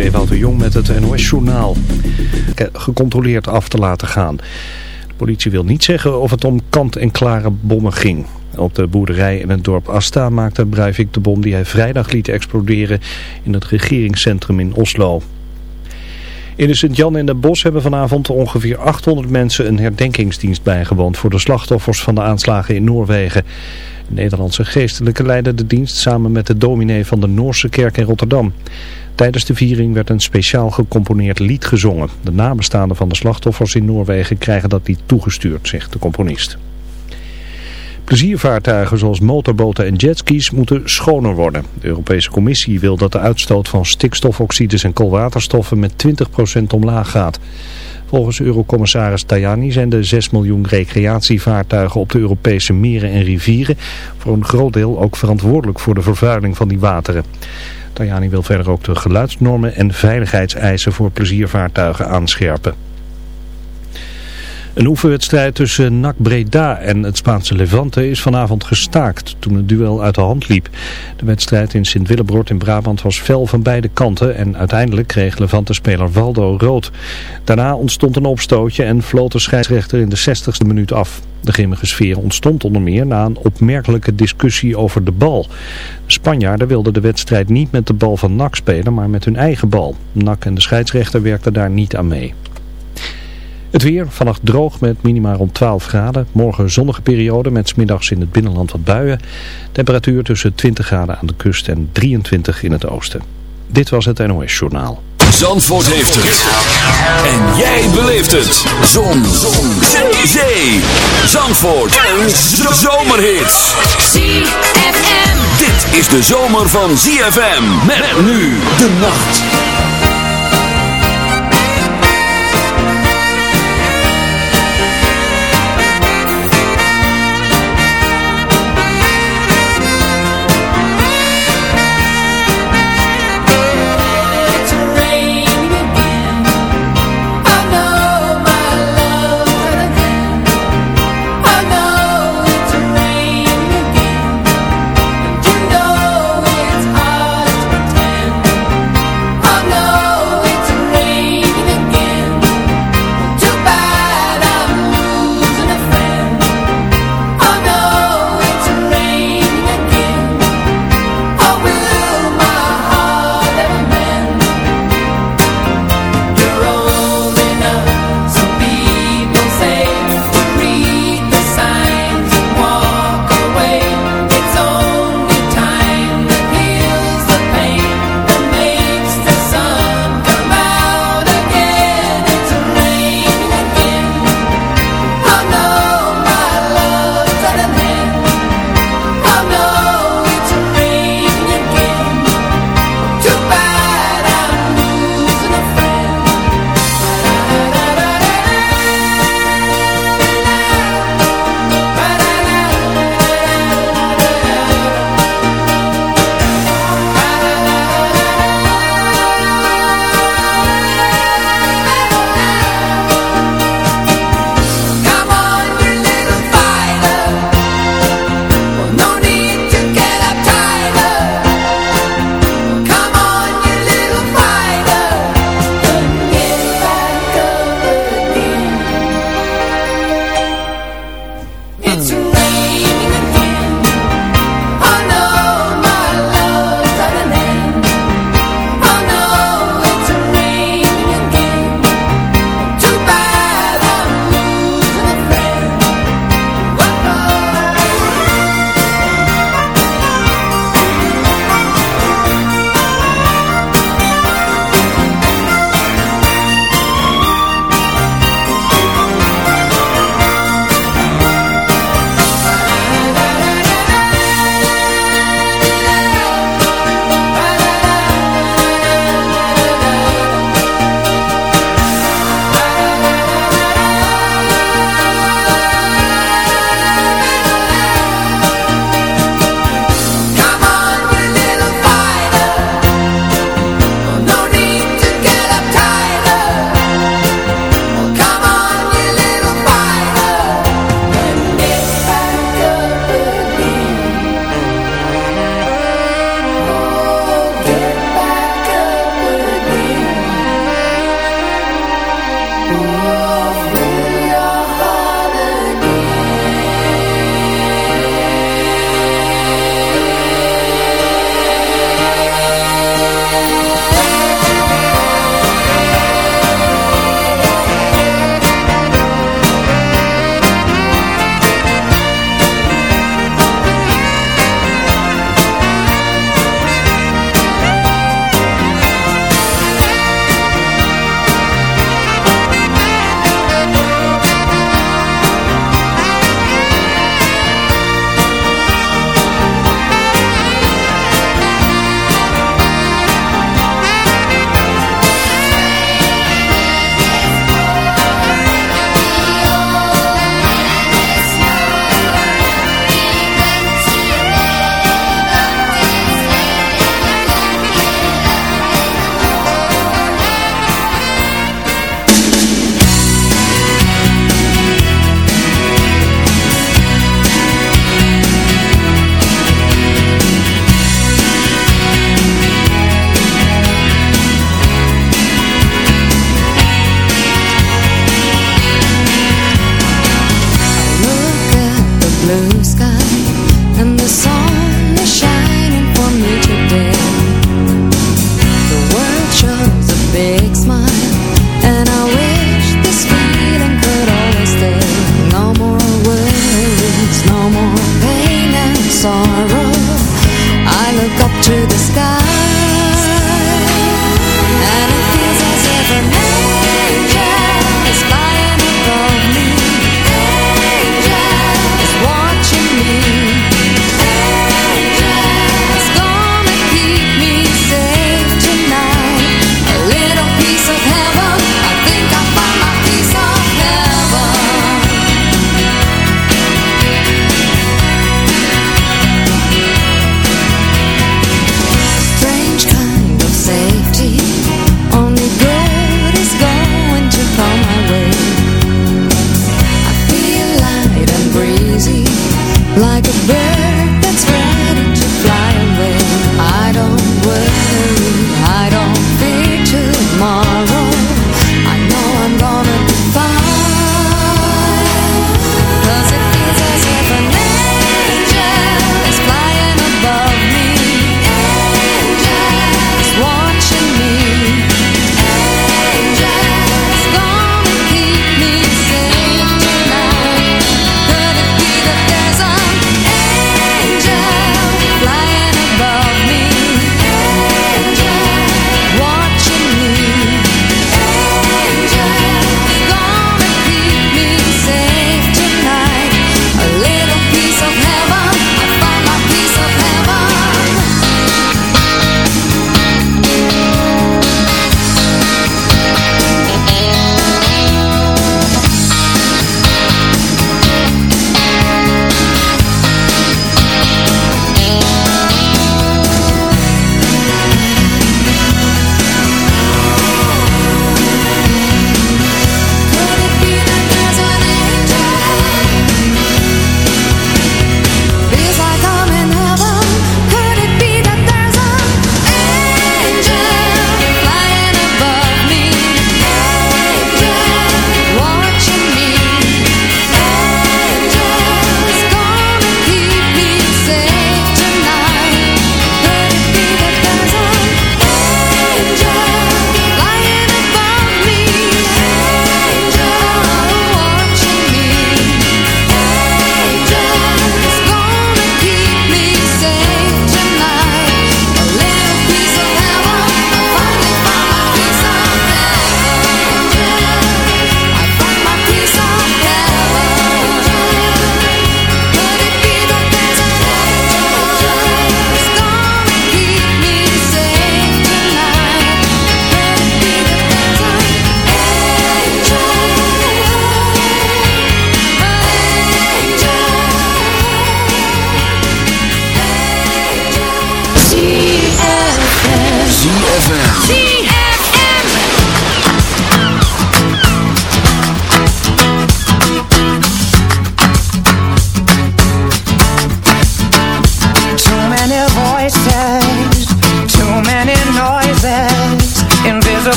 Ewout de Jong met het NOS-journaal. Gecontroleerd af te laten gaan. De politie wil niet zeggen of het om kant-en-klare bommen ging. Op de boerderij in het dorp Asta maakte Breivik de bom die hij vrijdag liet exploderen in het regeringscentrum in Oslo. In de Sint-Jan in de Bos hebben vanavond ongeveer 800 mensen een herdenkingsdienst bijgewoond voor de slachtoffers van de aanslagen in Noorwegen. De Nederlandse geestelijke leidde de dienst samen met de dominee van de Noorse kerk in Rotterdam. Tijdens de viering werd een speciaal gecomponeerd lied gezongen. De nabestaanden van de slachtoffers in Noorwegen krijgen dat lied toegestuurd, zegt de componist. Pleziervaartuigen zoals motorboten en jetskis moeten schoner worden. De Europese Commissie wil dat de uitstoot van stikstofoxides en koolwaterstoffen met 20% omlaag gaat. Volgens Eurocommissaris Tajani zijn de 6 miljoen recreatievaartuigen op de Europese meren en rivieren voor een groot deel ook verantwoordelijk voor de vervuiling van die wateren. Tajani wil verder ook de geluidsnormen en veiligheidseisen voor pleziervaartuigen aanscherpen. Een oefenwedstrijd tussen NAC Breda en het Spaanse Levante is vanavond gestaakt toen het duel uit de hand liep. De wedstrijd in Sint-Willebrod in Brabant was fel van beide kanten en uiteindelijk kreeg Levante-speler Waldo rood. Daarna ontstond een opstootje en floot de scheidsrechter in de 60ste minuut af. De grimmige sfeer ontstond onder meer na een opmerkelijke discussie over de bal. De Spanjaarden wilden de wedstrijd niet met de bal van NAC spelen, maar met hun eigen bal. NAC en de scheidsrechter werkten daar niet aan mee. Het weer, vannacht droog met minimaal rond 12 graden. Morgen zonnige periode met smiddags in het binnenland wat buien. Temperatuur tussen 20 graden aan de kust en 23 in het oosten. Dit was het NOS Journaal. Zandvoort heeft het. En jij beleeft het. Zon. Zon. Zee. Zandvoort. Een zomerhit. ZFM. Dit is de zomer van ZFM. Met nu de nacht.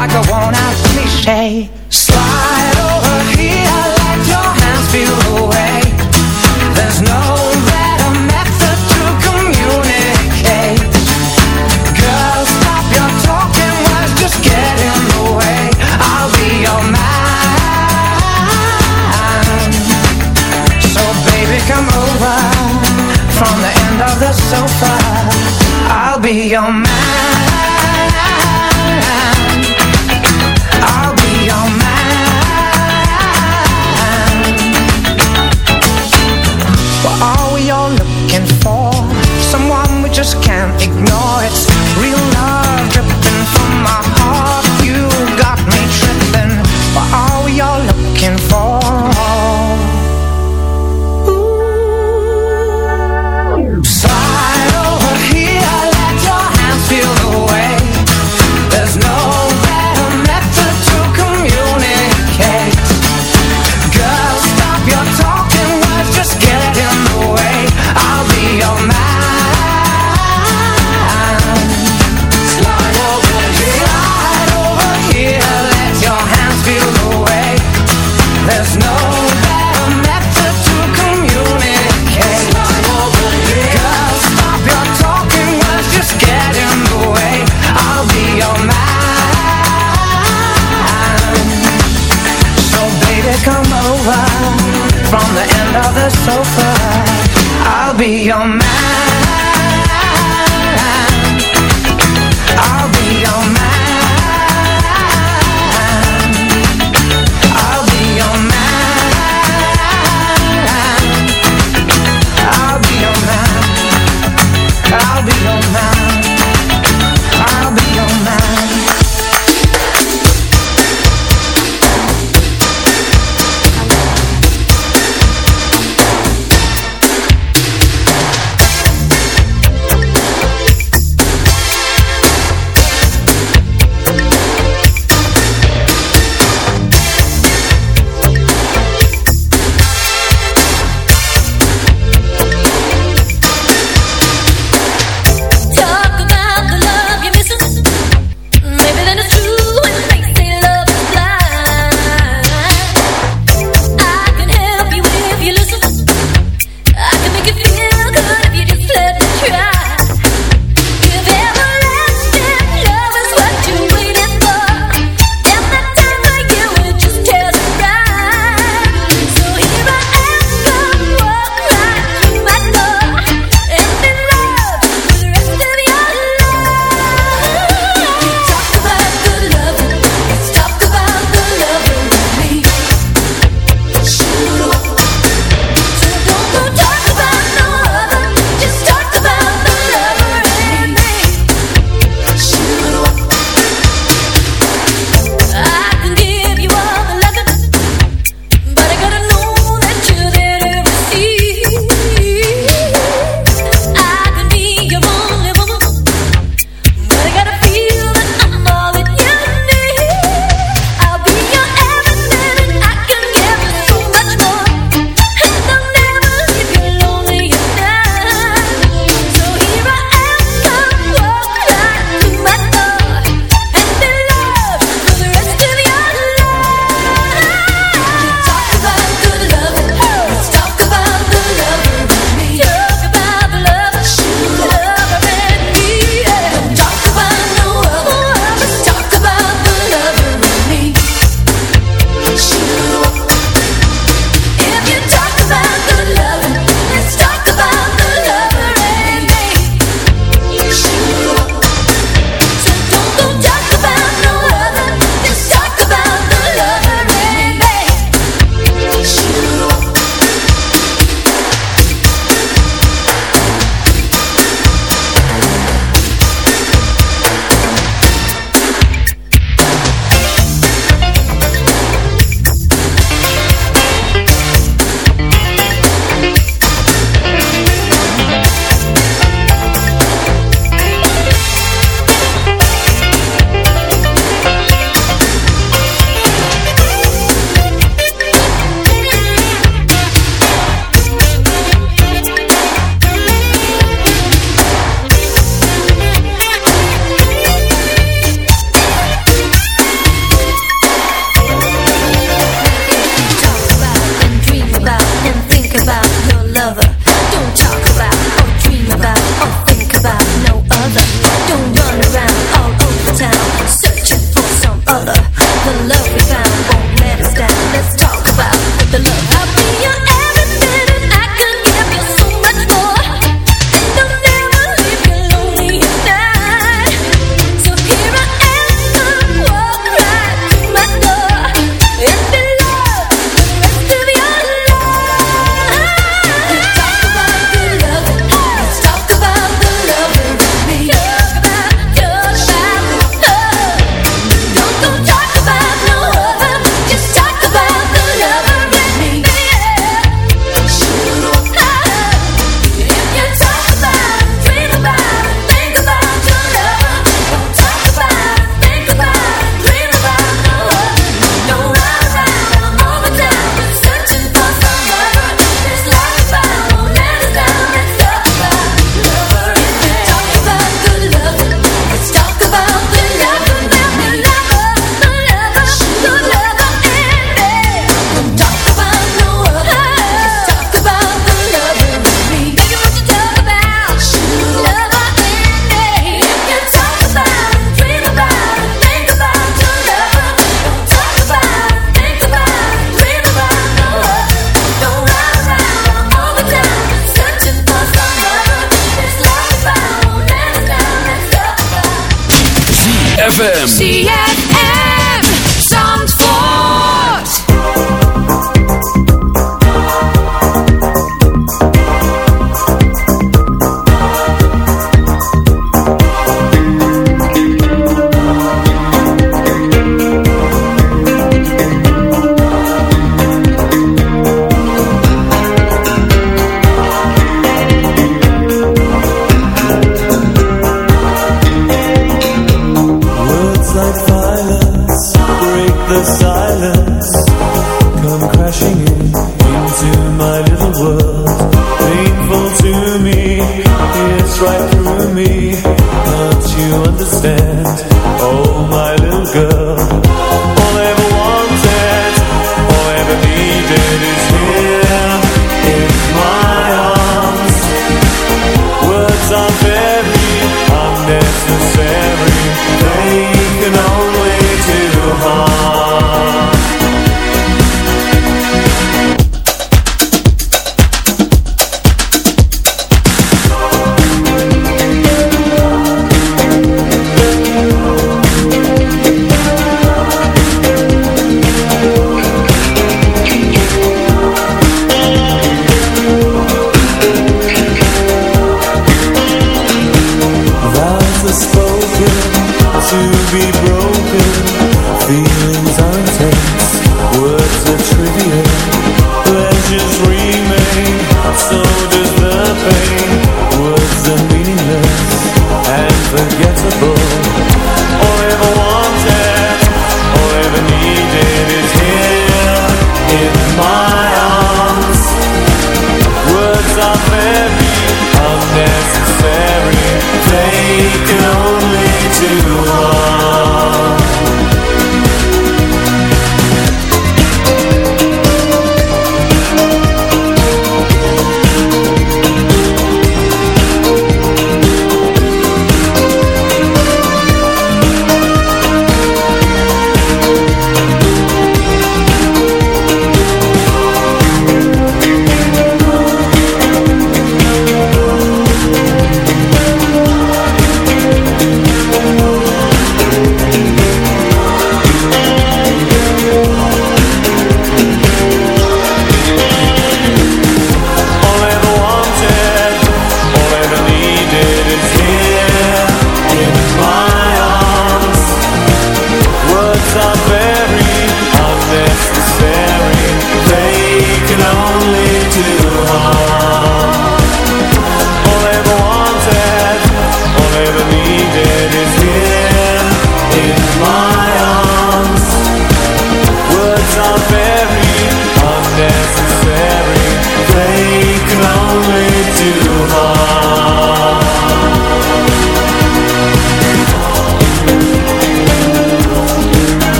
Like a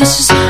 This is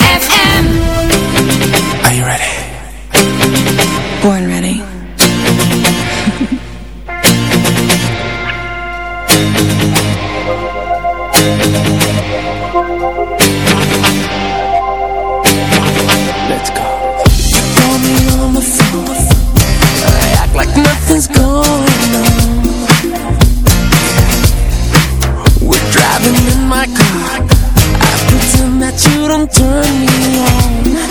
like you. After tonight, you don't turn me on.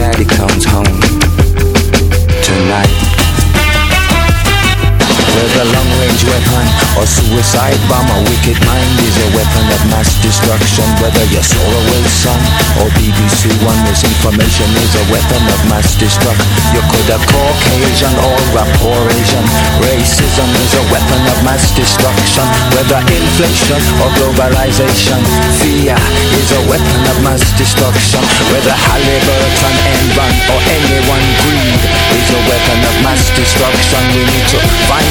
Daddy comes home tonight. Whether long-range weapon or suicide bomb, a wicked mind is a weapon of mass destruction. Whether you're Solarway Sun or BBC One, misinformation is a weapon of mass destruction. You could have Caucasian or rapport Asian. Racism is a weapon of mass destruction. Whether inflation or globalization, fear is a weapon of mass destruction. Whether Halliburton, Enron or anyone greed is a weapon of mass destruction. We need to find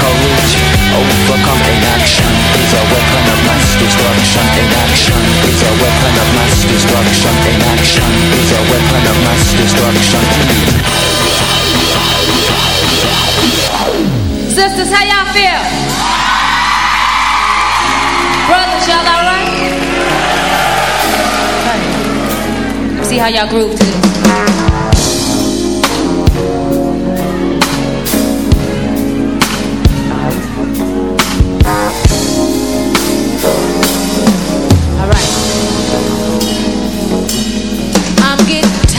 courage Overcome inaction is a weapon of mass destruction Inaction is a weapon of mass destruction Inaction is a weapon of mass destruction Sisters, how y'all feel? Brothers, y'all alright? Right. See how y'all groove to this.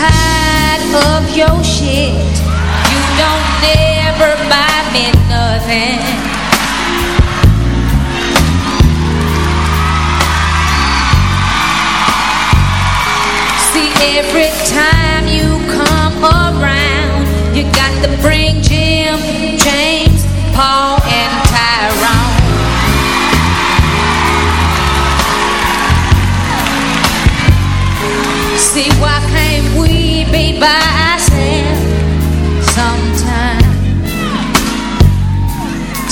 tired of your shit. You don't never buy me nothing. See, every time you come around You got the brain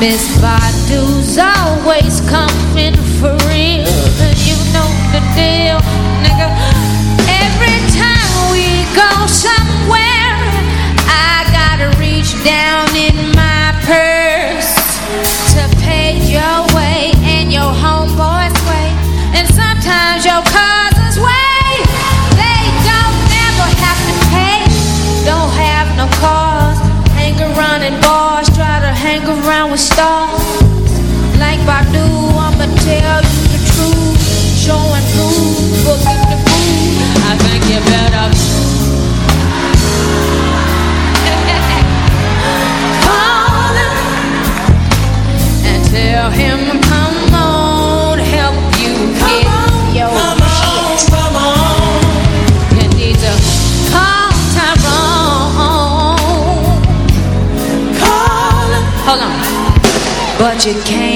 Miss Badu's all you came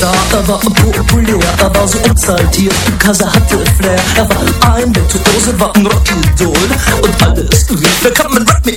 ein Superstar, er war populär, er war so exaltiert, er hatte Flair. Er war ein Virtuose, war ein Rockidol. Und alles rief, mir kann man Rock me